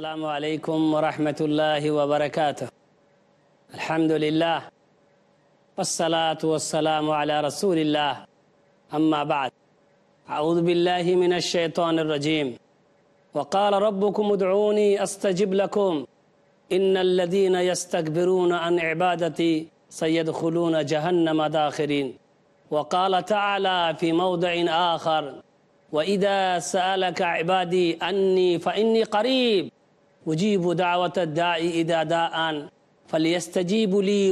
السلام عليكم ورحمة الله وبركاته. الحمد لله. والصلاة والسلام على رسول الله. أما بعد. أعوذ بالله من الشيطان الرجيم. وقال ربكم ادعوني أستجب لكم. إن الذين يستكبرون عن عبادتي سيدخلون جهنم داخرين. وقال تعالى في موضع آخر. وإذا سألك عبادي أني فإني قريب. উজিবু দাওয়াত দা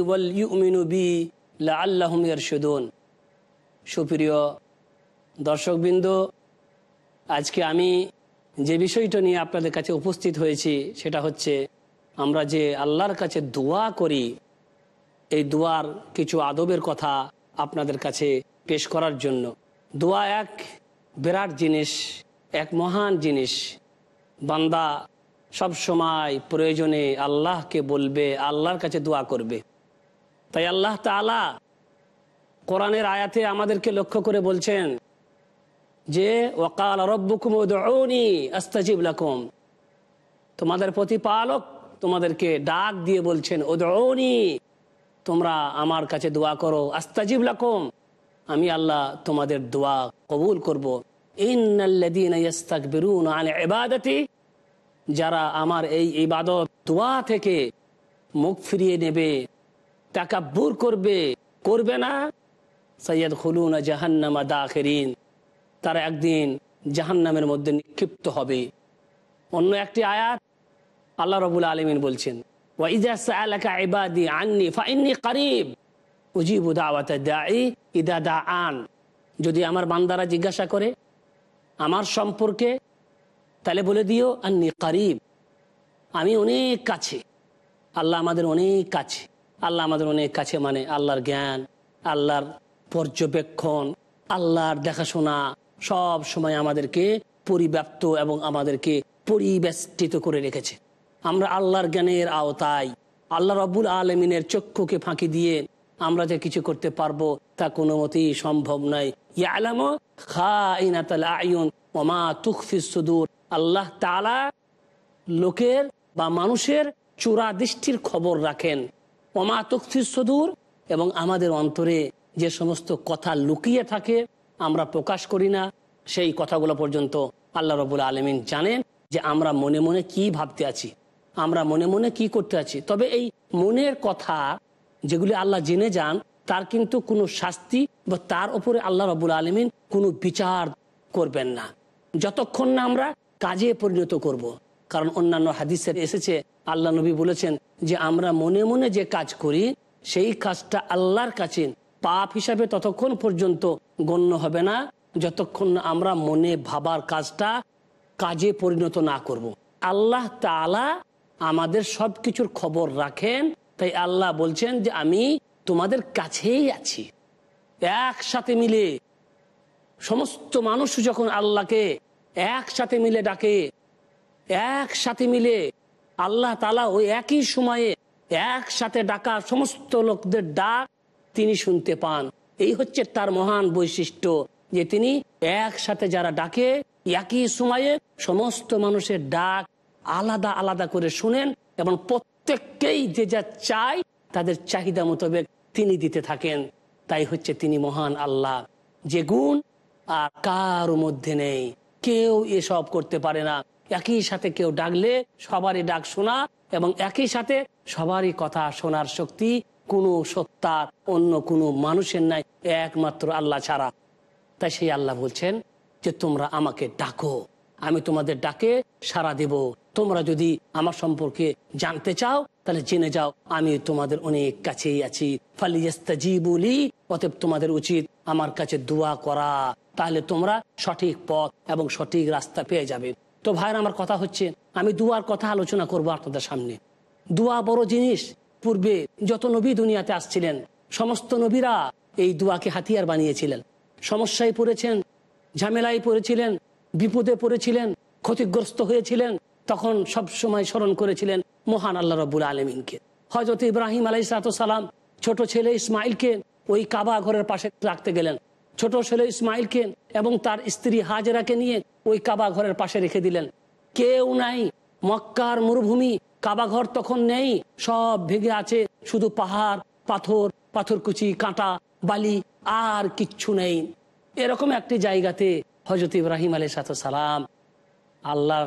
ওয়াল বি লা আল্লাহম সুপ্রিয় দর্শকবৃন্দ, আজকে আমি যে বিষয়টা নিয়ে আপনাদের কাছে উপস্থিত হয়েছি, সেটা হচ্ছে আমরা যে আল্লাহর কাছে দোয়া করি, এই দোয়ার কিছু আদবের কথা আপনাদের কাছে পেশ করার জন্য। দোয়া এক বিরাট জিনিস, এক মহান জিনিস। বান্দা সব সময় প্রয়োজনে আল্লাহকে বলবে, আল্লাহর কাছে দোয়া করবে। তাই আল্লাহ তালা কোরআনের আয়াতে আমাদেরকে লক্ষ্য করে বলছেন যে ওকাল রব্বুকুম তোমাদের প্রতিপালক তোমাদেরকে ডাক দিয়ে বলছেন ও ওদৌনি তোমরা আমার কাছে দোয়া করো, আস্তাজিব লাকুম। আমি আল্লাহ তোমাদের দোয়া কবুল করব। ইবাদতি যারা আমার এই ইবাদত দোয়া থেকে মুখ ফিরিয়ে নেবে, তাকাব্বুর করবে করবে না। সৈয়দ খুলুন জাহান্নামা দাখেরিন। তারা একদিন জাহান্নামের মধ্যে নিক্ষিপ্ত হবে। অন্য একটি আয়াত আল্লাহ রবুল আলমিন বলছেন যদি আমার বান্দারা জিজ্ঞাসা করে, আমার সম্পর্কে তাহলে বলে দিও, আন্নি করিব, আমি অনেক কাছে। আল্লাহ আমাদের অনেক কাছে। আল্লাহ আমাদের অনেক কাছে মানে আল্লাহর জ্ঞান, আল্লাহর পর্যবেক্ষণ, আল্লাহর দেখাশোনা, সব সময় আমাদেরকে পরিব্যাপ্ত এবং আমাদেরকে পরিবেষ্টিত করে রেখেছে। আমরা আল্লাহর জ্ঞানের আওতায়। আল্লাহ রব্বুল আলমিনের চক্ষুকে ফাঁকি দিয়ে আমরা যে কিছু করতে পারব তা কোনো মতেই সম্ভব নয়। ইয়ালাম আয়ুন ওমা তুকফিস আল্লাহ তালা লোকের বা মানুষের চোরা দৃষ্টির খবর রাখেন। ওমা তুকফিস সুদূর এবং আমাদের অন্তরে যে সমস্ত কথা লুকিয়ে থাকে, আমরা প্রকাশ করি না। সেই কথাগুলো পর্যন্ত আল্লাহ রবুল আলমিন জানেন যে আমরা মনে মনে কি ভাবতে আছি, আমরা মনে মনে কি করতে আছি। তবে এই মনের কথা যেগুলি আল্লাহ জেনে যান, তার কিন্তু কোনো শাস্তি বা তার উপরে আল্লাহ রবুল আলমিন কোনো বিচার করবেন না। যতক্ষণ না আমরা কাজে পরিণত করব। কারণ অন্যান্য হাদিসের এসেছে, আল্লাহ নবী বলেছেন যে, আমরা মনে মনে যে কাজ করি, সেই কাজটা আল্লাহর কাছে, পাপ হিসাবে ততক্ষণ পর্যন্ত গণ্য হবে না, যতক্ষণ আমরা মনে ভাবার কাজটা কাজে পরিণত না করব। আল্লাহ তালা আমাদের সব কিছুর খবর রাখেন তাই আল্লাহ বলছেন যে, আমি তোমাদের কাছেই আছি একসাথে মিলে সমস্ত মানুষ যখন আল্লাহকে একসাথে মিলে ডাকে, একসাথে মিলে আল্লাহ তালা ওই একই সময়ে একসাথে ডাকা সমস্ত লোকদের ডাক তিনি শুনতে পান। এই হচ্ছে তার মহান বৈশিষ্ট্য যে তিনি একসাথে যারা ডাকে, একই সময়ে সমস্ত মানুষের ডাক আলাদা আলাদা করে শুনেন এবং প্রত্যেককেই যে যা চায় তাদের চাহিদা মোতাবেক তিনি দিতে থাকেন। তাই হচ্ছে তিনি মহান আল্লাহ, যে গুণ আর কারও মধ্যে নেই। কেউ এসব করতে পারে না। একই সাথে কেউ ডাকলে সবারই ডাক শোনা এবং একই সাথে সবারই কথা শোনার শক্তি কোনো সত্তার অন্য কোনো মানুষের নাই, একমাত্র আল্লাহ ছাড়া। তাই সেই আল্লাহ বলছেন যে, তোমরা আমাকে ডাকো। আমি তোমাদের ডাকে সাড়া দেব। তোমরা যদি আমার সম্পর্কে জানতে চাও, তাহলে জেনে যাও, আমি তোমাদের অনেক কাছেই আছি। বলি অতএব তোমাদের উচিত আমার কাছে দোয়া করা। তাহলে তোমরা সঠিক পথ এবং সঠিক রাস্তা পেয়ে যাবে। তো ভাইয়ের আমার কথা হচ্ছে, আমি দুয়ার কথা আলোচনা করব আপনাদের সামনে। দুয়া বড় জিনিস। পূর্বে যত নবী দুনিয়াতে আসছিলেন, সমস্ত নবীরা এই দুয়াকে হাতিয়ার বানিয়েছিলেন। সমস্যায় পড়েছেন, ঝামেলায় পড়েছিলেন, বিপদে পড়েছিলেন, ক্ষতিগ্রস্ত হয়েছিলেন, তখন সব সময় স্মরণ করেছিলেন মহান আল্লাহ রব্বুল আলমিনকে। হজরত ইব্রাহিম আলাই সালাম, ছোট ছেলে ইসমাইলকে ওই কাবা ঘরের পাশে রাখতে গেলেন। ছোট ছেলে ইসমাইলকে এবং তার স্ত্রী হাজেরাকে নিয়ে ওই কাবা ঘরের পাশে রেখে দিলেন। কেউ নাই। মক্কার মরুভূমি কাবাঘর তখন নেই। সব ভেঙে আছে। শুধু পাহাড়, পাথর, পাথরকুচি, কাঁটা, বালি, আর কিচ্ছু নেই। এরকম একটি জায়গাতে হজরত ইব্রাহিম আলী সালাম আল্লাহ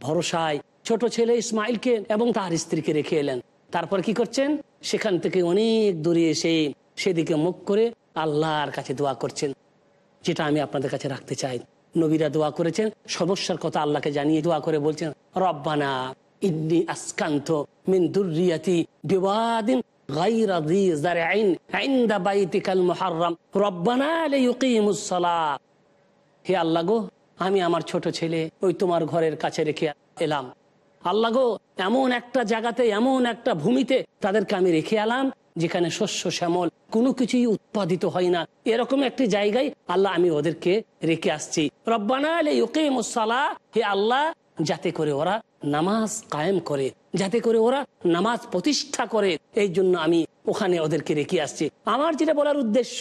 ভরসায় ছোট ছেলে ইসমাইলকে এবং তার স্ত্রীকে রেখে এলেন। তারপর কি করছেন? সেখান থেকে অনেক দূরে এসে সেদিকে মুখ করে আল্লাহর কাছে দোয়া করছেন, যেটা আমি আপনাদের কাছে রাখতে চাই। নবীরা দোয়া করেছেন, সমস্যার কথা আল্লাহকে জানিয়ে দোয়া করে বলছেন, রব্বানা ইন্নি আসকান্ত মিন দুর্রিয়াতি বিবাদিন হে আল্লাহ গো, আমি আমার ছোট ছেলে, ওই তোমার ঘরের কাছে রেখে এলাম। আল্লাহ গো, এমন একটা জায়গাতে, এমন একটা ভূমিতে তাদেরকে আমি রেখে এলাম যেখানে শস্য, শ্যামল কোনো কিছুই উৎপাদিত হয় না। এরকম একটি জায়গায় আল্লাহ আমি ওদেরকে রেখে আসছি। রব্বানা হে আল্লাহ, যাতে করে ওরা নামাজ কায়েম করে, যাতে করে ওরা নামাজ প্রতিষ্ঠা করে। এই জন্য আমি ওখানে ওদেরকে রেখে আসছি। আমার যেটা বলার উদ্দেশ্য,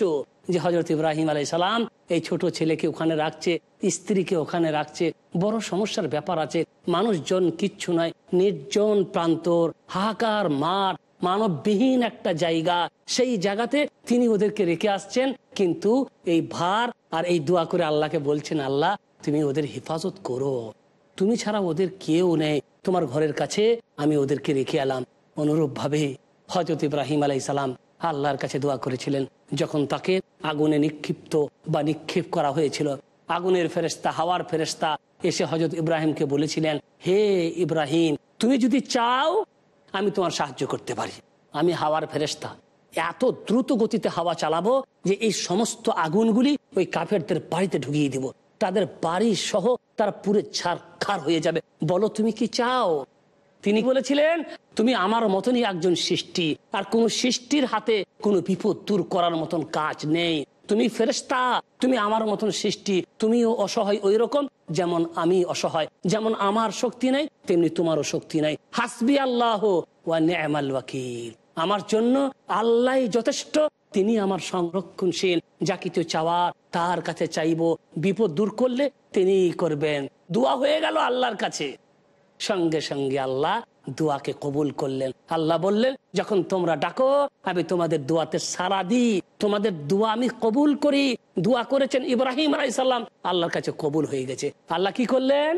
যে হজরত ইব্রাহিম আলাই সালাম এই ছোট ছেলেকে ওখানে রাখছে, স্ত্রীকে ওখানে রাখছে, বড় সমস্যার ব্যাপার আছে। মানুষজন কিচ্ছু নয়, নির্জন প্রান্তর, হাহাকার, মাঠ মানববিহীন একটা জায়গা। সেই জায়গাতে তিনি ওদেরকে রেখে আসছেন। কিন্তু এই ভার আর এই দোয়া করে আল্লাহকে বলছেন, আল্লাহ, তুমি ওদের হেফাজত করো। তুমি ছাড়া ওদের কেউ নেই। তোমার ঘরের কাছে আমি ওদেরকে রেখে এলাম। অনুরূপ ভাবে হজরত ইব্রাহিম আলাই সালাম আল্লাহর কাছে দোয়া করেছিলেন। যখন তাকে আগুনে নিক্ষিপ্ত বা নিক্ষেপ করা হয়েছিল, আগুনের ফেরেস্তা হাওয়ার ফেরেস্তা এসে হজরত ইব্রাহিমকে বলেছিলেন, হে ইব্রাহিম, তুমি যদি চাও আমি তোমার সাহায্য করতে পারি। আমি হাওয়ার ফেরেস্তা এত দ্রুত গতিতে হাওয়া চালাবো যে এই সমস্ত আগুনগুলি ওই কাফেরদের বাড়িতে ঢুকিয়ে দিব। তাদের বাড়ি সহ তারা পুরে ছাড়খার হয়ে যাবে। বলো তুমি কি চাও? তিনি বলেছিলেন, তুমি আমার মতনই একজন সৃষ্টি। আর কোন সৃষ্টির হাতে কোনো বিপদ দূর করার মতন কাজ নেই। তুমি ফেরেস্তা তুমি আমার মতন সৃষ্টি, তুমিও অসহায় ওই রকম যেমন আমি অসহায়, যেমন আমার শক্তি নাই, তেমনি তোমারও শক্তি নাই। হাসবি আল্লাহ ওয়া আমার জন্য আল্লাহ যথেষ্ট তিনি আমার সংরক্ষণশীল। যা কিছু চাওয়ার তার কাছে চাইব, বিপদ দূর করলে তিনি করবেন। দোয়া হয়ে গেল আল্লাহর কাছে। সঙ্গে সঙ্গে আল্লাহ দোয়াকে কবুল করলেন। আল্লাহ বললেন, যখন তোমরা ডাকো, আমি তোমাদের দোয়াতে সারা দিই। তোমাদের দোয়া আমি কবুল করি। দোয়া করেছেন ইব্রাহিম আলাইসাল্লাম আল্লাহর কাছে কবুল হয়ে গেছে। আল্লাহ কি করলেন?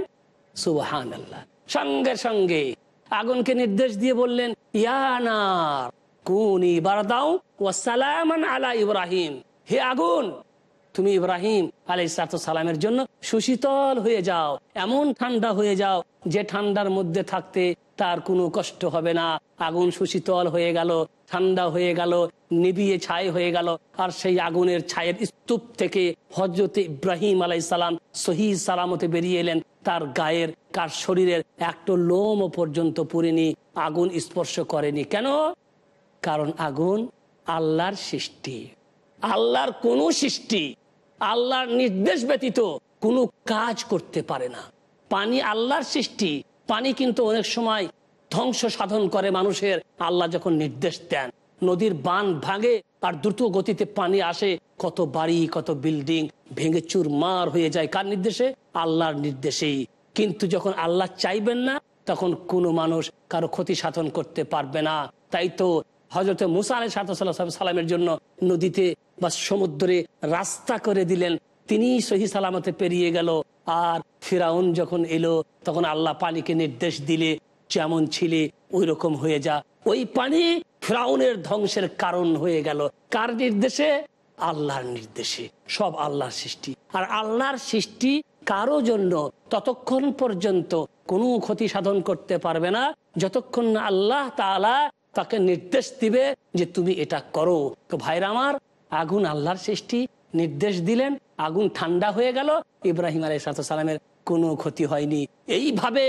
সুবহান আল্লাহ সঙ্গে সঙ্গে আগুনকে নির্দেশ দিয়ে বললেন ইয়ানার কুনি বারদাও ও সালামান আলা ইব্রাহিম। হে আগুন তুমি ইব্রাহিম সালামের জন্য সুশীতল হয়ে যাও, এমন ঠান্ডা হয়ে যাও যে ঠান্ডার মধ্যে থাকতে তার কোনো কষ্ট হবে না। আগুন সুশীতল হয়ে গেল, ঠান্ডা হয়ে গেল, নিবিয়ে ছাই হয়ে গেল, আর সেই আগুনের ছায়ের স্তূপ থেকে হজরত ইব্রাহিম আলাই সালাম সহি সালামতে বেরিয়ে এলেন। তার গায়ের কার শরীরের একটা লোম পর্যন্ত পুরেনি আগুন স্পর্শ করেনি। কেন? কারণ আগুন আল্লাহর সৃষ্টি। আল্লাহর কোন সৃষ্টি আল্লাহর নির্দেশ ব্যতীত কোনো কাজ করতে পারে না। পানি আল্লাহর সৃষ্টি। পানি কিন্তু অনেক সময় ধ্বংস সাধন করে মানুষের। আল্লাহ যখন নির্দেশ দেন, নদীর বান ভাঙে আর দ্রুত গতিতে পানি আসে, কত বাড়ি, কত বিল্ডিং ভেঙে চুরমার হয়ে যায়। কার নির্দেশে? আল্লাহর নির্দেশেই। কিন্তু যখন আল্লাহ চাইবেন না, তখন কোনো মানুষ কারও ক্ষতি সাধন করতে পারবে না। তাই তো হজরত মুসা আলাই সালামের জন্য নদীতে বা সমুদ্রে রাস্তা করে দিলেন। তিনি সহি সালামতে পেরিয়ে গেল আর ফিরাউন যখন এলো, তখন আল্লাহ পানিকে নির্দেশ দিলে, যেমন ছিলে ওই রকম হয়ে যা। ওই পানি ফ্রাউনের ধ্বংসের কারণ হয়ে গেল। কার নির্দেশে? আল্লাহর নির্দেশে। সব আল্লাহর সৃষ্টি। আর আল্লাহর সৃষ্টি কারও জন্য ততক্ষণ পর্যন্ত কোনো ক্ষতি সাধন করতে পারবে না। যতক্ষণ না আল্লাহ তাআলা তাকে নির্দেশ দিবে যে তুমি এটা করো। তো ভাইরা আমার, আগুন আল্লাহর সৃষ্টি, নির্দেশ দিলেন, আগুন ঠান্ডা হয়ে গেল, ইব্রাহিম আলাই সালামের কোনো ক্ষতি হয়নি। এইভাবে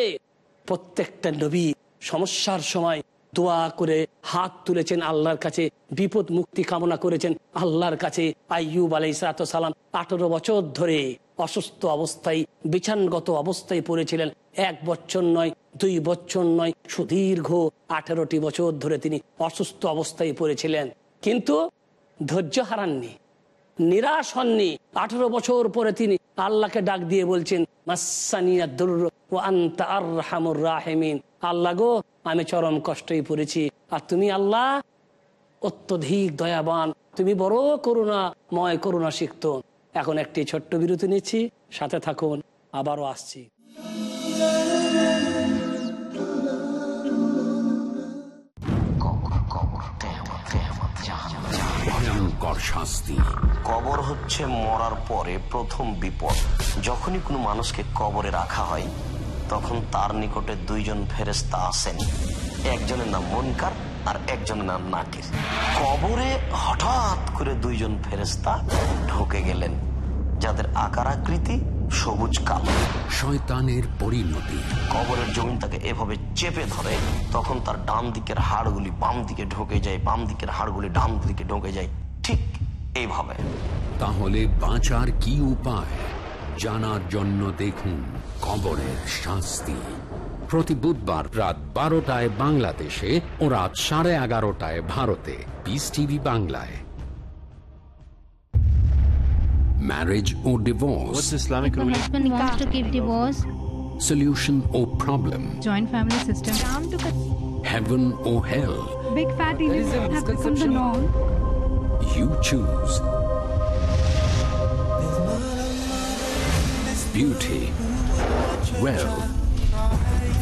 প্রত্যেকটা নবী সমস্যার সময় দোয়া করে হাত তুলেছেন আল্লাহর কাছে, বিপদ মুক্তি কামনা করেছেন আল্লাহর কাছে। আইয়ুব আলাই সালাম আঠারো বছর ধরে অসুস্থ অবস্থায়, বিছানগত অবস্থায় পড়েছিলেন। এক বছর নয়, দুই বছর নয়, সুদীর্ঘ আঠারোটি বছর ধরে তিনি অসুস্থ অবস্থায় পড়েছিলেন। কিন্তু ধৈর্য হারাননি, নিরাশ হননি। আঠারো বছর পরে তিনি আল্লাহকে ডাক দিয়ে বলছেন আল্লাহ গো, আমি চরম কষ্টই পড়েছি। আর তুমি আল্লাহ অত্যধিক দয়াবান। তুমি বড় করুণা ময় করুণা শিখত এখন একটি ছোট্ট বিরতি নিচ্ছি সাথে থাকুন আবারও আসছি। ভয়ঙ্কর শাস্তি। কবর হচ্ছে মরার পরে প্রথম বিপদ। যখনই কোনো মানুষকে কবরে রাখা হয় তখন তার নিকটে দুইজন ফেরেস্তা আসেন। একজনের নাম মনকার আর একজন নাম নাকির কবরে হঠাৎ করে দুইজন ফেরেস্তা ঢুকে গেলেন যাদের আকার আকৃতি সবুজ কালো। শয়তানের পরিণতি। কবরের জমিন তাকে এভাবে চেপে ধরে তখন তার ডান দিকের হাড়গুলি বাম দিকে ঢোকে যায় বাম দিকের হাড়গুলি ডান দিকে ঢোকে যায়। ঠিক এইভাবে। তাহলে বাঁচার কি উপায়? জানার জন্য দেখুন কবরের শাস্তি। প্রতি বুধবার রাত বারোটায় বাংলাদেশে ও রাত সাড়ে এগারোটায় ভারতে পিস টিভি বাংলায় marriage O divorce What's Islamic The ruling? husband wants to give divorce, solution O problem joint family system. Down to heaven or hell big fat Indians have become the norm. you choose beauty wealth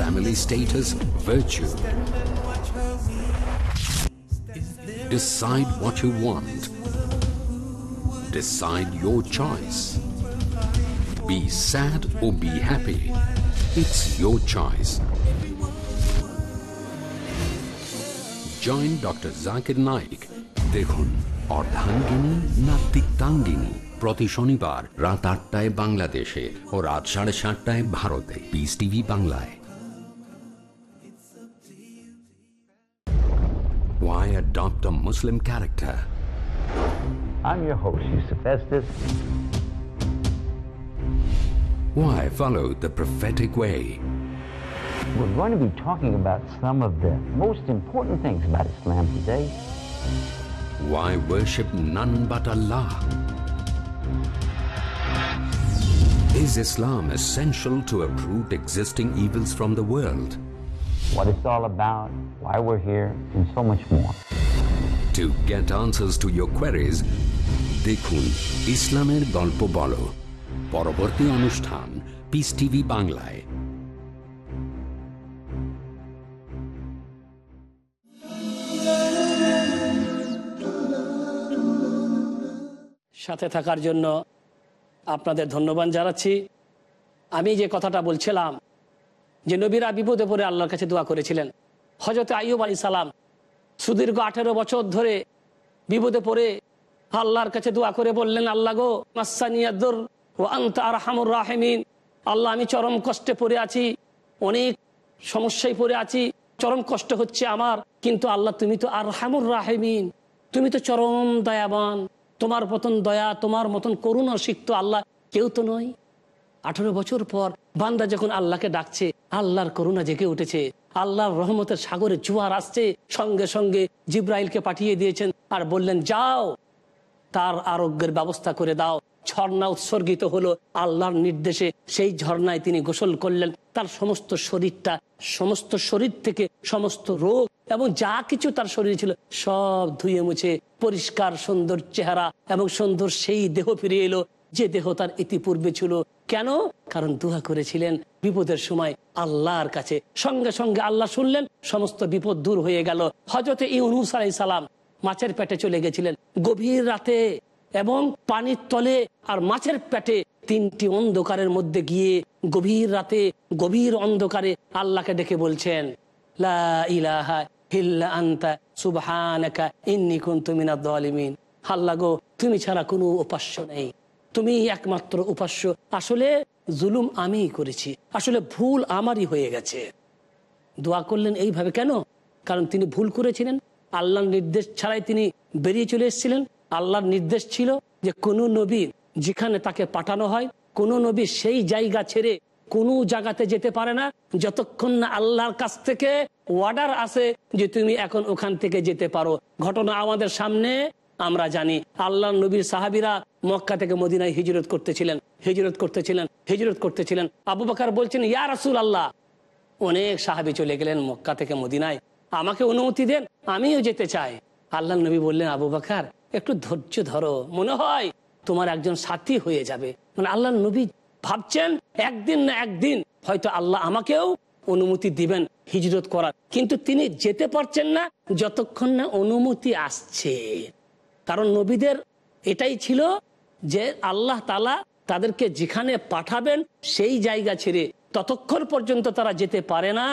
family status virtue decide what you want decide your choice be sad or be happy it's your choice join doctor Zakir Naik দেখুন অর্ধাঙ্গিনী না তিক্তাঙ্গিনী প্রতি শনিবার রাত আটটায় বাংলাদেশে ও রাত সাড়ে সাতটায় ভারতে পিস টিভি বাংলায় adopt a Muslim character? I'm your host, Yusuf Estes. Why follow the prophetic way? We're going to be talking about some of the most important things about Islam today. Why worship none but Allah? Is Islam essential to uproot existing evils from the world? What it's all about, why we're here, and so much more. To get answers to your queries, দেখুন ইসলামের গল্প বলো। পরবর্তী অনুষ্ঠান piece TV বাংলায়। সাথে থাকার জন্য আপনাদের ধন্যবাদ জানাচ্ছি। আমি যে কথাটা বলছিলাম যে নবীরা বিপদে পড়ে আল্লাহর কাছে দোয়া করেছিলেন। হজরত আইয়ুব আলী সালাম সুদীর্ঘ আঠেরো বছর ধরে বিপদে পড়ে আল্লাহর কাছে দোয়া করে বললেন, আল্লাহ গো মাসানিয়াদুর ও আন্ত আর হামুর রাহেমিন। আল্লাহ, আমি চরম কষ্টে পড়ে আছি, অনেক সমস্যায় পড়ে আছি, চরম কষ্ট হচ্ছে আমার, কিন্তু আল্লাহ, তুমি তো আর হামুর রাহেমিন। তুমি তো চরম দয়াবান। তোমার মতন দয়া, তোমার মতন করুণা শিখত আল্লাহ কেউ তো নয়। আঠারো বছর পর বান্দা যখন আল্লাহকে ডাকছে, আল্লাহর করুণা জেগে উঠেছে, আল্লাহর রহমতের সাগরে জুয়ার আসছে, সঙ্গে সঙ্গে জিব্রাইলকে পাঠিয়ে দিয়েছেন আর বললেন, যাও, তার আরোগ্যের ব্যবস্থা করে দাও। ঝর্ণা উৎসর্গিত হলো আল্লাহর নির্দেশে। সেই ঝর্ণায় তিনি গোসল করলেন। তার সমস্ত শরীরটা, সমস্ত শরীর থেকে সমস্ত রোগ এবং যা কিছু তার শরীরে ছিল সব ধুয়ে মুছে, পরিষ্কার সুন্দর চেহারা এবং সুন্দর সেই দেহ ফিরে এলো। যে দেহ তার ইতিপূর্বে ছিল। কেন? কারণ দুহা করেছিলেন বিপদের সময় আল্লাহর কাছে। সঙ্গে সঙ্গে আল্লাহ শুনলেন, সমস্ত বিপদ দূর হয়ে গেল। হজরতে ইউনুস আলাই সালাম মাছের পেটে চলে গেছিলেন। গভীর রাতে এবং পানির তলে আর মাছের পেটে তিনটি অন্ধকারের মধ্যে গিয়ে গভীর রাতে, গভীর অন্ধকারে আল্লাহকে ডেকে বলছেন, লা আল্লাহ গো, তুমি ছাড়া কোনো উপাস্য নেই। তুমি একমাত্র উপাস্য। আসলে জুলুম আমিই করেছি। আসলে ভুল আমারই হয়ে গেছে। দোয়া করলেন এইভাবে কেন? কারণ তিনি ভুল করেছিলেন। আল্লাহর নির্দেশ ছাড়াই তিনি বেরিয়ে চলে এসেছিলেন। আল্লাহর নির্দেশ ছিল যে কোনো নবী যেখানে তাকে পাঠানো হয়, কোনো নবী সেই জায়গা ছেড়ে কোনো জায়গাতে যেতে পারে না। যতক্ষণ না আল্লাহর কাছ থেকে অর্ডার আসে যে তুমি এখন ওখান থেকে যেতে পারো। ঘটনা আমাদের সামনে আমরা জানি আল্লাহ নবীর সাহাবিরা মক্কা থেকে মদিনায় হিজরত করতেছিলেন হিজরত করতেছিলেন হিজরত করতেছিলেন। আবু বাকার বলছেন, ইয়া রাসুল আল্লাহ অনেক সাহাবি চলে গেলেন মক্কা থেকে মদিনায়। আমাকে অনুমতি দেন, আমিও যেতে চাই। আল্লাহ নবী বললেন, আবু বাকার, একটু ধৈর্য ধরো। মনে হয় তোমার একজন সাথী হয়ে যাবে। মানে আল্লাহ নবী ভাবছেন, একদিন না একদিন হয়তো আল্লাহ আমাকেও অনুমতি দিবেন হিজরত করার। কিন্তু তিনি যেতে পারছেন না, যতক্ষণ না অনুমতি আসছে। কারণ নবীদের এটাই ছিল যে আল্লাহ তালা তাদেরকে যেখানে পাঠাবেন সেই জায়গা ছেড়ে ততক্ষণ পর্যন্ত তারা যেতে পারে না,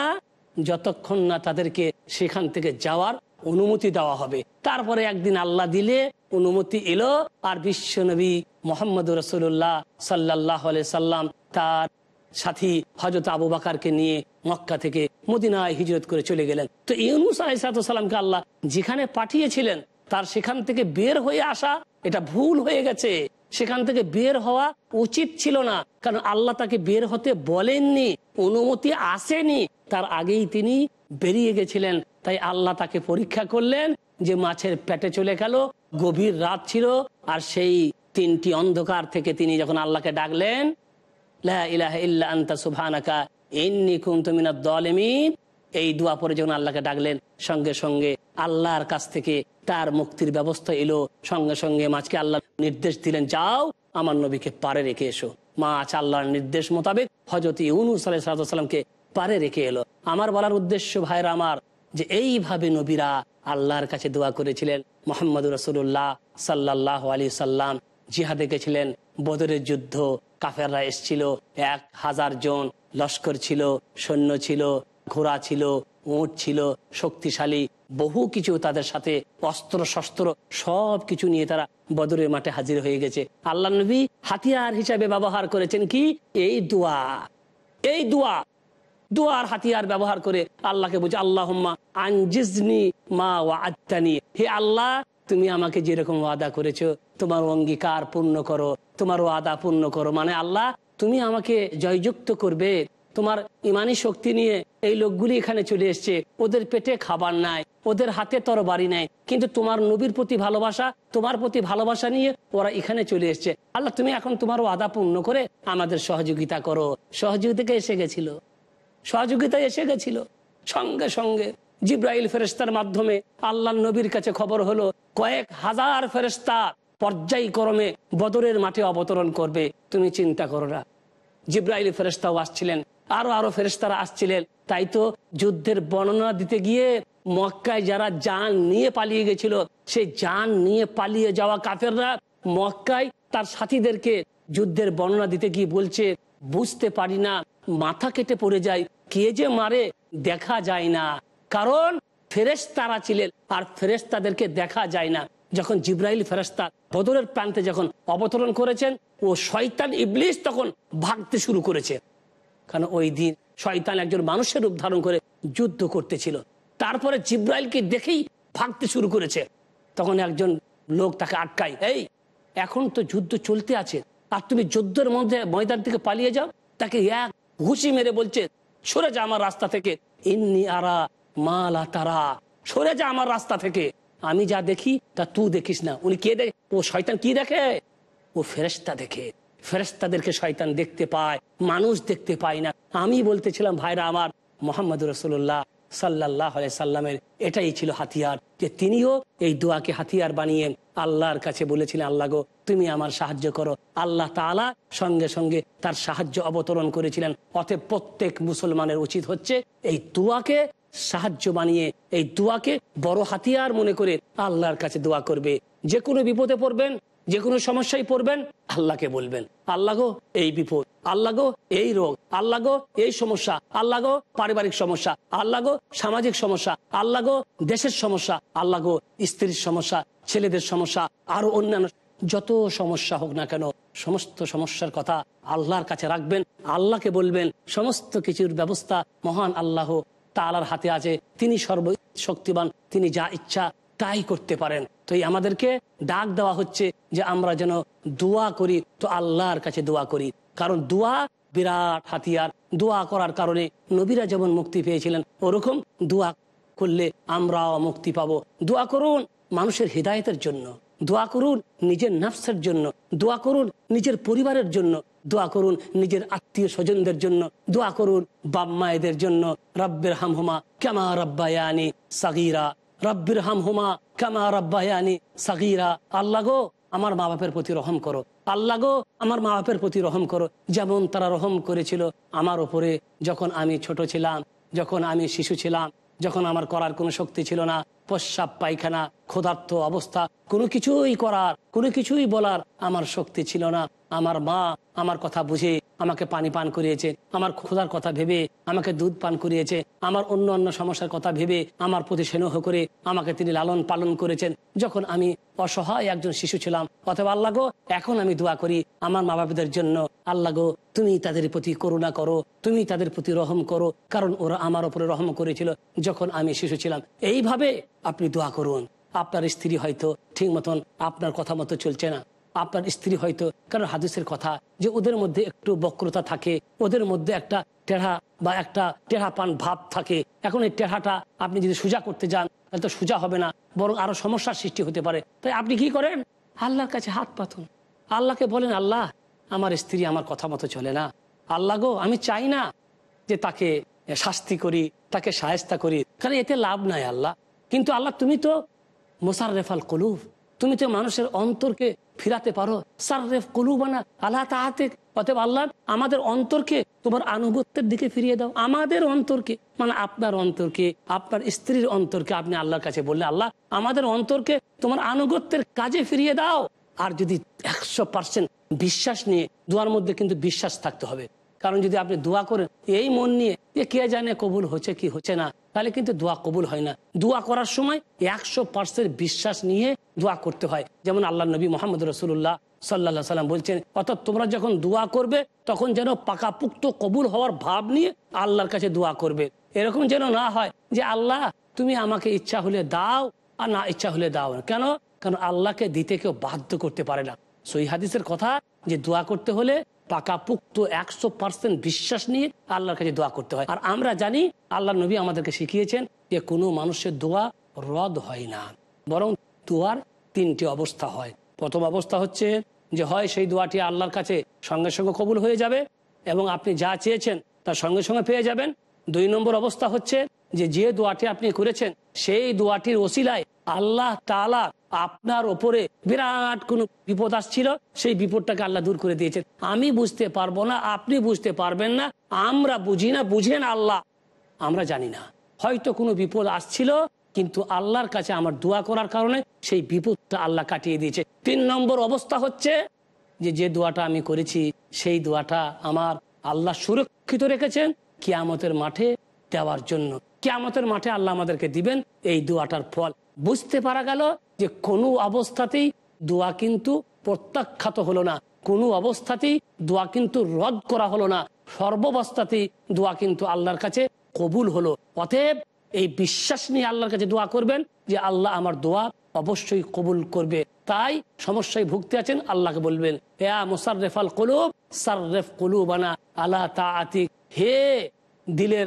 যতক্ষণ না তাদেরকে সেখান থেকে যাওয়ার অনুমতি দেওয়া হবে। তারপরে একদিন আল্লাহ দিলে, অনুমতি এলো, আর বিশ্ব নবী মোহাম্মদ রসুল্লাহ সাল্লাহ সাল্লাম তার সাথী হজরত আবু বাকারকে নিয়ে মক্কা থেকে মদিনায় হিজরত করে চলে গেলেন। তো ইউনুস আলাইসালামকে আল্লাহ যেখানে পাঠিয়েছিলেন তার সেখান থেকে বের হয়ে আসা, এটা ভুল হয়ে গেছে। সেখান থেকে বের হওয়া উচিত ছিল না, কারণ আল্লাহ তাকে বের হতে বলেননি, অনুমতি আসেনি। তার আগেই তিনি বেরিয়ে গেছিলেন। তাই আল্লাহ তাকে পরীক্ষা করলেন যে মাছের পেটে চলে গেল, গভীর রাত ছিল, আর সেই তিনটি অন্ধকার থেকে তিনি যখন আল্লাহকে ডাকলেন এই দোয়া পরে যখন আল্লাহকে ডাকলেন, সঙ্গে সঙ্গে আল্লাহর কাছ থেকে তার মুক্তির ব্যবস্থা এলো। সঙ্গে সঙ্গে মাছকে আল্লাহ নির্দেশ দিলেন, যাও, আমার নবীকে পারে রেখে এসো। মাছ আল্লাহর নির্দেশ মোতাবেক হজরত ইউনুস আলাইসালামকে পারে রেখে এলো। আমার বলার উদ্দেশ্য ভাইরা আমার, যে এইভাবে নবীরা আল্লাহর কাছে দোয়া করেছিলেন। মোহাম্মদ রসুল্লাহ সাল্লাহ আলী সাল্লাম জিহাদে গেছিলেন। বদরের যুদ্ধ, কাফেররা এসছিল, এক হাজার জন লস্কর ছিল, সৈন্য ছিল, ঘোড়া ছিল উঁট ছিল শক্তিশালী, বহু কিছু তাদের সাথে অস্ত্র, শস্ত্র, সব কিছু নিয়ে তারা বদরের মাঠে হাজির হয়ে গেছে। আল্লাহ নবী হাতিয়ার হিসাবে ব্যবহার করেছেন কি? এই দোয়া। এই দোয়া। দোয়ার হাতিয়ার ব্যবহার করে আল্লাহকে বুঝে আল্লাহ আনজিজনি মা ওয়া আত্মানি হে আল্লাহ, তুমি আমাকে যেরকম ওয়াদা করেছ, তোমার অঙ্গীকার পূর্ণ করো, তোমার ওয়াদা পূর্ণ করো। মানে আল্লাহ, তুমি আমাকে জয়যুক্ত করবে। তোমার ইমানি শক্তি নিয়ে এই লোকগুলি এখানে চলে এসছে। ওদের পেটে খাবার নাই, ওদের হাতে তরবারি নাই। কিন্তু তোমার নবীর প্রতি ভালোবাসা, তোমার প্রতি ভালোবাসা নিয়ে ওরা এখানে চলে এসছে। আল্লাহ, তুমি এখন তোমার ওয়াদা পূর্ণ করে আমাদের সহযোগিতা করো। সহযোগিতা এসে গেছিল। সহযোগিতা এসে গেছিল। সঙ্গে সঙ্গে জিব্রাইল ফেরেস্তার মাধ্যমে আল্লাহ নবীর কাছে খবর হলো, কয়েক হাজার ফেরেস্তা পর্যায়ক্রমে বদরের মাঠে অবতরণ করবে। তুমি চিন্তা করো না। জিব্রাইল ফেরেস্তাও আসছিলেন। আরও আরও ফেরেস্তারা আসছিলেন। তাই তো যুদ্ধের বর্ণনা দিতে গিয়ে মক্কায় যারা যান নিয়ে পালিয়ে গেছিল, সেই যান নিয়ে পালিয়ে যাওয়া কাফেররা মক্কায় তার সাথীদেরকে যুদ্ধের বর্ণনা দিতে গিয়ে বলছে, বুঝতে পারি না, মাথা কেটে পড়ে যায়, কে যে মারে দেখা যায় না। কারণ ফেরেস্তারা ছিলেন আর ফেরেস্তাদেরকে দেখা যায় না। যখন জিব্রাইল ফেরেস্তা বদরের প্রান্তে যখন অবতরণ করেছেন, ও শয়তান ইবলিস তখন ভাগতে শুরু করেছে। কারণ ওই দিন শয়তান একজন মানুষের রূপ ধারণ করে যুদ্ধ করতেছিল। তারপরে জিব্রাইলকে দেখেই ভাগতে শুরু করেছে। তখন একজন লোক তাকে আটকায়, এই, এখন তো যুদ্ধ চলতে আছে, আর তুমি যুদ্ধের মধ্যে ময়দান থেকে পালিয়ে যাও। তাকে এক ঘুষি মেরে বলছে, সরে যা আমার রাস্তা থেকে। ইন্নি আরা মালা তারা, সরে যা আমার রাস্তা থেকে। আমি যা দেখি তা তুই দেখিস না। উনি কে দেখে ও শয়তান কি দেখে? ও ফেরেস্তা দেখে। ফেরেস্তাদেরকে শয়তান দেখতে পায়, মানুষ দেখতে পায় না। আমি বলতেছিলাম, ভাইরা আমার মোহাম্মদ রসুল্লাহ সাল্লাহ সাল্লামের এটাই ছিল হাতিয়ার, যে তিনিও এই দোয়াকে হাতিয়ার বানিয়ে আল্লাহর কাছে বলেছিলেন, আল্লাহ গো, তুমি আমার সাহায্য করো। আল্লাহ তাআলা সঙ্গে সঙ্গে তার সাহায্য অবতরণ করেছিলেন। অতএব প্রত্যেক মুসলমানের উচিত হচ্ছে এই দোয়াকে সাহায্য বানিয়ে, এই দোয়াকে বড় হাতিয়ার মনে করে আল্লাহর কাছে দোয়া করবে। যে কোনো বিপদে পড়বেন যে কোনো সমস্যায় পড়বেন, আল্লাহকে বলবেন, আল্লাহ এই বিপদ, আল্লাহ গো, এই রোগ, আল্লাহ গো, এই সমস্যা, আল্লাহ গো, পারিবারিক সমস্যা, আল্লাহ গো, সামাজিক সমস্যা, আল্লাহ গো, দেশের সমস্যা, আল্লাহ গো, স্ত্রীর সমস্যা, ছেলেদের সমস্যা, আরও অন্যান্য যত সমস্যা হোক না কেন, সমস্ত সমস্যার কথা আল্লাহর কাছে রাখবেন, আল্লাহকে বলবেন, সমস্ত কিছুর ব্যবস্থা মহান আল্লাহ তালার হাতে আছে, তিনি সর্বশক্তিবান তিনি যা ইচ্ছা তাই করতে পারেন। তো এই আমাদেরকে ডাক দেওয়া হচ্ছে যে আমরা যেন দোয়া করি, তো আল্লাহর কাছে দোয়া করি। কারণ দোয়া বিরাট হাতিয়ার। দোয়া করার কারণে নবীরা যেমন মুক্তি পেয়েছিলেন, ওরকম দোয়া করলে আমরাও মুক্তি পাবো। দোয়া করুন মানুষের হৃদায়তের জন্য। দোয়া করুন নিজের নাফসের জন্য। দোয়া করুন নিজের পরিবারের জন্য। দোয়া করুন নিজের আত্মীয় স্বজনদের জন্য। দোয়া করুন বাপ মায়েদের জন্য। রব্বের হামহুমা কেমা রব্বায়ানি সাগিরা। রব্বির হাম হুমা কামা রব্বাহানি সাগিরা। আল্লাহ গো, আমার মা বাপের প্রতি রহম করো। আল্লাহ গো, আমার মা বাপের প্রতি রহম করো। যেমন তারা রহম করেছিল আমার ওপরে যখন আমি ছোট ছিলাম, যখন আমি শিশু ছিলাম, যখন আমার করার কোনো শক্তি ছিল না, প্রস্রাব পায়খানা ক্ষুধার্ত অবস্থা, কোনো কিছুই করার, কোনো কিছুই বলার আমার শক্তি ছিল না। আমার মা আমার কথা বুঝে আমাকে পানি পান করিয়েছে, আমার ক্ষুধার কথা ভেবে আমাকে দুধ পান করিয়েছে, আমার অন্য অন্য সমস্যার কথা ভেবে আমার প্রতি স্নেহ করে আমাকে তিনি লালন পালন করেছেন। যখন আমি অসহায় একজন শিশু ছিলাম, অথবা আল্লাহ গো, এখন আমি দোয়া করি আমার মা বাবাদের জন্য, আল্লাহ গো, তুমি তাদের প্রতি করুণা করো, তুমি তাদের প্রতি রহম করো, কারণ ওরা আমার উপরে রহম করেছিল যখন আমি শিশু ছিলাম। এইভাবে আপনি দোয়া করুন। আপনার স্ত্রী হয়তো ঠিক মতন আপনার কথা মতো চলছে না। আপনার স্ত্রী হয়তো কারণ হাদিসের কথা যে ওদের মধ্যে একটু বক্রতা থাকে, ওদের মধ্যে একটা টেহা বা একটা টেহা পান ভাব থাকে। এখন এই টেহাটা আপনি যদি সোজা করতে যান, তাহলে তো সোজা হবে না, বরং আরও সমস্যার সৃষ্টি হতে পারে। তাই আপনি কি করেন? আল্লাহর কাছে হাত পাতুন। আল্লাহকে বলেন, আল্লাহ, আমার স্ত্রী আমার কথা মতো চলে না। আল্লাহ গো, আমি চাই না যে তাকে শাস্তি করি, তাকে সাহেস্তা করি, কারণ এতে লাভ নাই আল্লাহ। কিন্তু আল্লাহ, তুমি তো মোসাররেফাল কলুব, তুমি তো মানুষের অন্তরকে ফিরাতে পারো। সাররেফ কলুবানা আল্লাহ তাহাতে অতএব আল্লাহ আমাদের অন্তরকে তোমার আনুগত্যের দিকে ফিরিয়ে দাও। আমাদের অন্তরকে মানে আপনার অন্তরকে, আপনার স্ত্রীর অন্তরকে আপনি আল্লাহর কাছে বললে আল্লাহ আমাদের অন্তরকে তোমার আনুগত্যের কাজে ফিরিয়ে দাও। আর যদি একশো পার্সেন্ট বিশ্বাস নিয়ে, দুয়ার মধ্যে কিন্তু বিশ্বাস থাকতে হবে। কারণ যদি আপনি দোয়া করেন, এই মন নিয়ে যে কে জানে কবুল হচ্ছে কি হচ্ছে না, তাহলে কিন্তু দোয়া কবুল হয় না। দোয়া করার সময় একশো পার্সেন্ট বিশ্বাস নিয়ে দোয়া করতে হয়। যেমন আল্লাহ নবী মোহাম্মদ রসুল্লাহ সাল্লাহ সাল্লাম বলছেন, অর্থাৎ তোমরা যখন দোয়া করবে, তখন যেন পাকাপুক্ত কবুল হওয়ার ভাব নিয়ে আল্লাহর কাছে দোয়া করবে। এরকম যেন না হয় যে, আল্লাহ, তুমি আমাকে ইচ্ছা হলে দাও, আর না ইচ্ছা হলে দাও না। কেন? কারণ আল্লাহকে দিতে কেউ বাধ্য করতে পারে না। সই হাদিসের কথা যে দোয়া করতে হলে পাকাপুক্ত একশো পার্সেন্ট বিশ্বাস নিয়ে আল্লাহর কাছে দোয়া করতে হয়। আর আমরা জানি আল্লাহ নবী আমাদেরকে শিখিয়েছেন যে কোনো মানুষের দোয়া রদ হয় না, বরং দোয়ার তিনটি অবস্থা হয়। প্রথম অবস্থা হচ্ছে যে হয় সেই দোয়াটি আল্লাহর কাছে সঙ্গে সঙ্গে কবুল হয়ে যাবে এবং আপনি যা চেয়েছেন তার সঙ্গে সঙ্গে পেয়ে যাবেন। দুই নম্বর অবস্থা হচ্ছে যে যে দোয়াটি আপনি করেছেন, সেই দোয়াটির ওসিলায় আল্লাহ তালা আপনার ওপরে বিরাট কোন বিপদ আসছিল, সেই বিপদটাকে আল্লাহ দূর করে দিয়েছেন। আমি বুঝতে পারব না, আপনি বুঝতে পারবেন না, আমরা বুঝি না বুঝেন আল্লাহ। আমরা জানি না। হয়তো কোনো বিপদ আসছিল, কিন্তু আল্লাহর কাছে আমার দোয়া করার কারণে সেই বিপদটা আল্লাহ কাটিয়ে দিয়েছে। তিন নম্বর অবস্থা হচ্ছে যে যে দোয়াটা আমি করেছি, সেই দোয়াটা আমার আল্লাহ সুরক্ষিত রেখেছেন কিয়ামতের মাঠে দেওয়ার জন্য। কিয়ামতের মাঠে আল্লাহ আমাদেরকে দিবেন এই দোয়াটার ফল। বুঝতে পারা গেল যে কোনো অবস্থাতেই দোয়া কিন্তু প্রত্যাখ্যাত হলো না। কোনো অবস্থাতেই দোয়া কিন্তু রদ করা হলো না। সর্বাবস্থাতেই দোয়া কিন্তু আল্লাহর কাছে কবুল হলো। অতএব এই বিশ্বাস নিয়ে আল্লাহর কাছে দোয়া করবেন যে আল্লাহ আমার দোয়া অবশ্যই কবুল করবে। তাই সমস্যায় ভুগতে আছেন, আল্লাহকে বলবেন এয়া মুসাররেফাল কলুব, সাররেফ কলুবানা আল্লাহ তা আতিক হে দিলের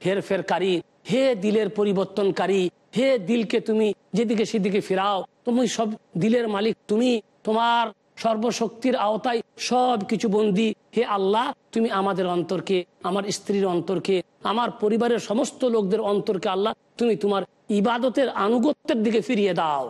হেরফেরকারী, হে দিলের পরিবর্তনকারী, হে দিলকে তুমি যেদিকে সেদিকে ফিরাও, তুমি সব দিলের মালিক তুমি, তোমার সর্বশক্তির আওতায় সব কিছু বন্দি। হে আল্লাহ, তুমি আমাদের অন্তরকে, আমার স্ত্রীর অন্তরকে, আমার পরিবারের সমস্ত লোকদের অন্তরকে আল্লাহ, তুমি তোমার ইবাদতের আনুগত্যের দিকে ফিরিয়ে দাও।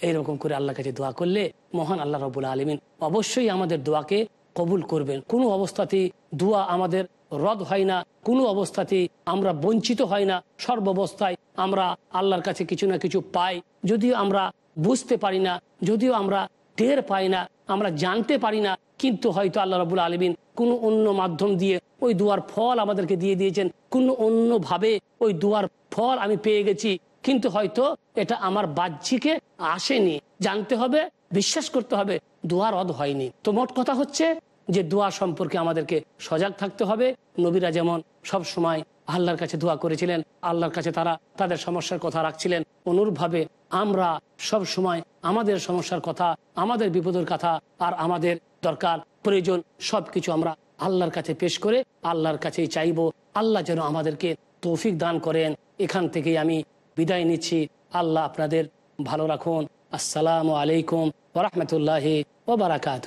এইরকম করে আল্লাহ কাছে দোয়া করলে মহান আল্লাহ রবুল্লা আলমিন অবশ্যই আমাদের দোয়াকে কবুল করবেন। কোনো অবস্থাতেই দোয়া আমাদের রদ হয় না, কোনো অবস্থাতেই আমরা বঞ্চিত হয় না, সর্বাবস্থায় আমরা আল্লাহর কাছে কিছু না কিছু পাই। যদিও আমরা বুঝতে পারি না, যদিও আমরা টের পাই না, আমরা জানতে পারি না, কিন্তু হয়তো আল্লাহ রবুল আলমিন কোনো অন্য মাধ্যম দিয়ে ওই দুয়ার ফল আমাদেরকে দিয়ে দিয়েছেন। কোনো অন্যভাবে ওই দুয়ার ফল আমি পেয়ে গেছি, কিন্তু হয়তো এটা আমার বাহ্যিকে আসেনি। জানতে হবে, বিশ্বাস করতে হবে, দোয়ার অদ হয়নি। তো মোট কথা হচ্ছে যে দোয়া সম্পর্কে আমাদেরকে সজাগ থাকতে হবে। নবীরা যেমন সব সময় আল্লাহর কাছে দোয়া করেছিলেন, আল্লাহর কাছে তারা তাদের সমস্যার কথা রাখছিলেন। অনুরূপভাবে আমরা সব সময় আমাদের সমস্যার কথা, আমাদের বিপদের কথা আর আমাদের দরকার, প্রয়োজন সবকিছু আমরা আল্লাহর কাছে পেশ করে আল্লাহর কাছেই চাইব। আল্লাহ যেন আমাদেরকে তৌফিক দান করেন। এখান থেকেই আমি বিদায় নিচ্ছি। আল্লাহ আপনাদের ভালো রাখুন। আসসালামু আলাইকুম ওরহমতুল্লাহ ওবরাকাত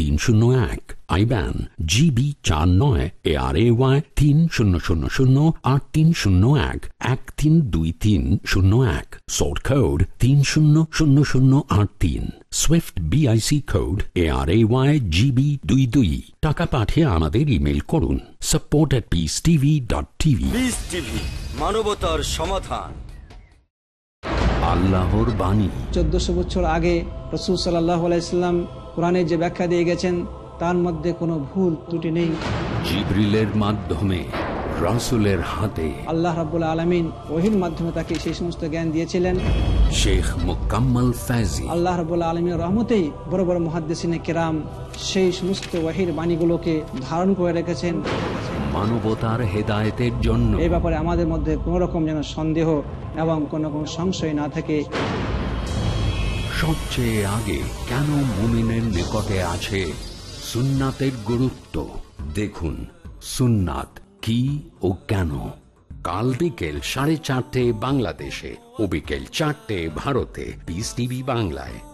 তিন শূন্য এক আইব্যান জিবি চার নয় এ আর এ ওয়াই তিন শূন্য শূন্য শূন্য আট তিন শূন্য এক এক তিন দুই তিন শূন্য এক। সোর্ট কোড তিন শূন্য শূন্য শূন্য আট তিন। Swift BIC code A R A Y GB দুই দুই। টাকা পাঠিয়ে আমাদের ইমেল করুন। Support at peace TV dot TV peace TV মানবতার সমাধান। আল্লাহর বাণী। চোদ্দশো বছর আগে রসুল সাল্লাহ আলাইস্লাম কোরআনের যে ব্যাখ্যা দিয়ে গেছেন তার মধ্যে কোনো ভুল ত্রুটি নেই। জিব্রিলের মাধ্যমে রাসুলের হাতে। আল্লাহ রাবুল আলমিন ওহির মাধ্যমে তাকে সেই সমস্ত জ্ঞান দিয়েছিলেন। শেখ মোকাম্মল ফ্যাজি। আল্লাহ রাবুল আলমীর রহমতেই বড় বড় মহাদ্দেসিনে কেরাম সেই সমস্ত ওয়াহির বাণীগুলোকে ধারণ করে রেখেছেন। মানবতার হেদায়েতের জন্য। এ ব্যাপারে আমাদের মধ্যে কোনো রকম যেন সন্দেহ এবং কোনো রকম সংশয় না থাকে। সবচেয়ে আগে কেন মুমিনের নিকটে আছে সুন্নাতের গুরুত্ব? দেখুন, সুন্নাত কি ও কেন? কাল বিকেল সাড়ে চারটে বাংলাদেশে ও বিকেল চারটে ভারতে। পিস টিভি বাংলায়।